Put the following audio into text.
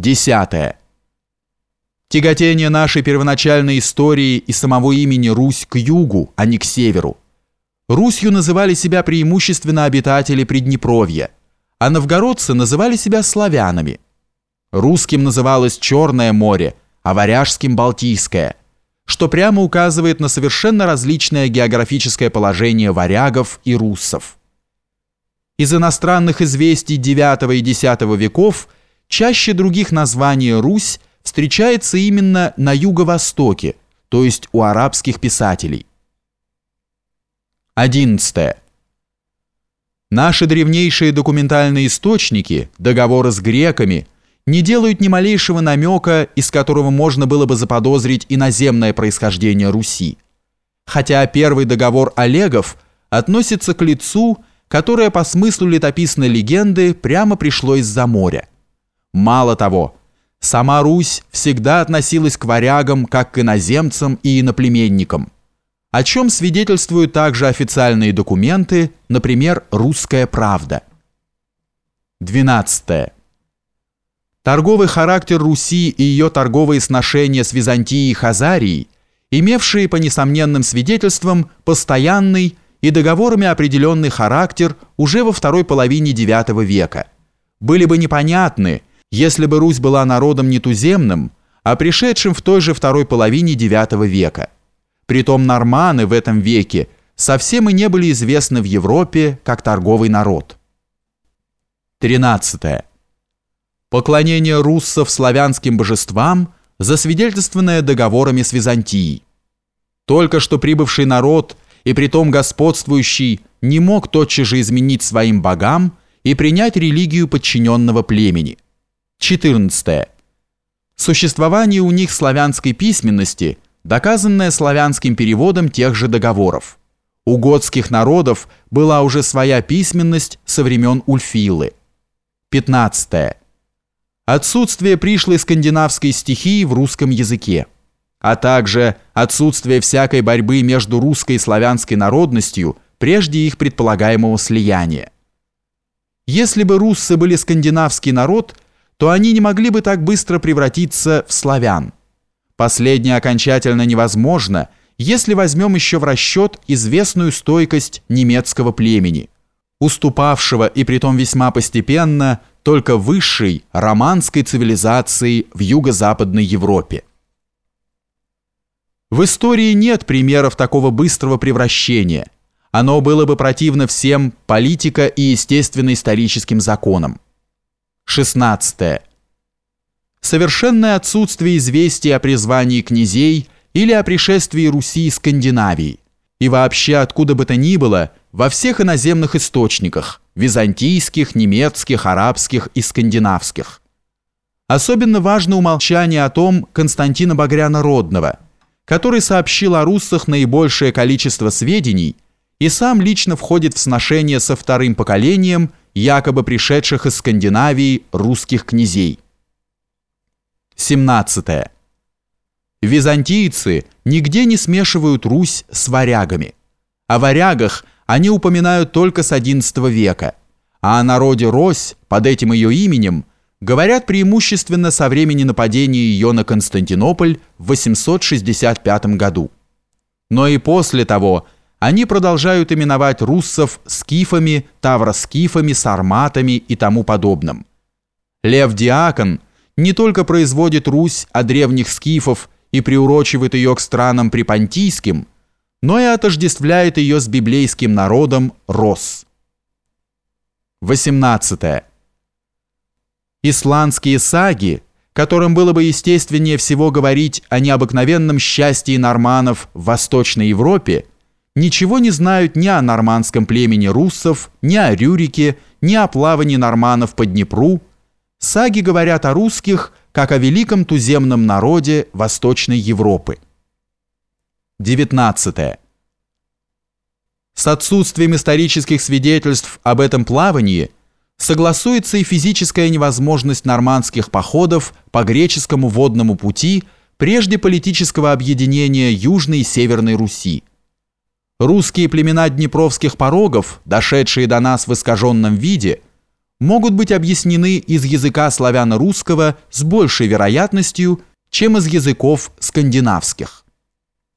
Десятое. Тяготение нашей первоначальной истории и самого имени Русь к югу, а не к северу. Русью называли себя преимущественно обитатели Приднепровья, а новгородцы называли себя славянами. Русским называлось Черное море, а варяжским – Балтийское, что прямо указывает на совершенно различное географическое положение варягов и руссов. Из иностранных известий IX и X веков – Чаще других названий Русь встречается именно на юго-востоке, то есть у арабских писателей. 11. Наши древнейшие документальные источники, договоры с греками, не делают ни малейшего намека, из которого можно было бы заподозрить иноземное происхождение Руси. Хотя первый договор Олегов относится к лицу, которое по смыслу летописной легенды прямо пришло из-за моря. Мало того, сама Русь всегда относилась к варягам как к иноземцам и иноплеменникам, о чем свидетельствуют также официальные документы, например, «Русская правда». 12. Торговый характер Руси и ее торговые сношения с Византией и Хазарией, имевшие по несомненным свидетельствам постоянный и договорами определенный характер уже во второй половине IX века, были бы непонятны, если бы Русь была народом не туземным, а пришедшим в той же второй половине IX века. Притом норманы в этом веке совсем и не были известны в Европе как торговый народ. 13. Поклонение руссов славянским божествам, засвидетельствованное договорами с Византией. Только что прибывший народ и притом господствующий не мог тотчас же изменить своим богам и принять религию подчиненного племени – 14. Существование у них славянской письменности, доказанное славянским переводом тех же договоров. У готских народов была уже своя письменность со времен Ульфилы. 15. Отсутствие пришлой скандинавской стихии в русском языке, а также отсутствие всякой борьбы между русской и славянской народностью прежде их предполагаемого слияния. Если бы руссы были скандинавский народ – то они не могли бы так быстро превратиться в славян. Последнее окончательно невозможно, если возьмем еще в расчет известную стойкость немецкого племени, уступавшего и притом весьма постепенно только высшей романской цивилизации в юго-западной Европе. В истории нет примеров такого быстрого превращения. Оно было бы противно всем политико- и естественно-историческим законам. 16. Совершенное отсутствие известий о призвании князей или о пришествии Руси из Скандинавии и вообще откуда бы то ни было во всех иноземных источниках – византийских, немецких, арабских и скандинавских. Особенно важно умолчание о том Константина Багряна Родного, который сообщил о руссах наибольшее количество сведений и сам лично входит в сношение со вторым поколением – якобы пришедших из Скандинавии русских князей. 17. Византийцы нигде не смешивают Русь с варягами. О варягах они упоминают только с XI века, а о народе Рось под этим ее именем говорят преимущественно со времени нападения ее на Константинополь в 865 году. Но и после того – они продолжают именовать руссов скифами, тавроскифами, сарматами и тому подобным. Лев Диакон не только производит Русь от древних скифов и приурочивает ее к странам припонтийским, но и отождествляет ее с библейским народом Рос. 18. Исландские саги, которым было бы естественнее всего говорить о необыкновенном счастье норманов в Восточной Европе, ничего не знают ни о нормандском племени руссов, ни о Рюрике, ни о плавании норманов по Днепру. Саги говорят о русских, как о великом туземном народе Восточной Европы. 19. С отсутствием исторических свидетельств об этом плавании согласуется и физическая невозможность нормандских походов по греческому водному пути прежде политического объединения Южной и Северной Руси. Русские племена днепровских порогов, дошедшие до нас в искаженном виде, могут быть объяснены из языка славяно-русского с большей вероятностью, чем из языков скандинавских.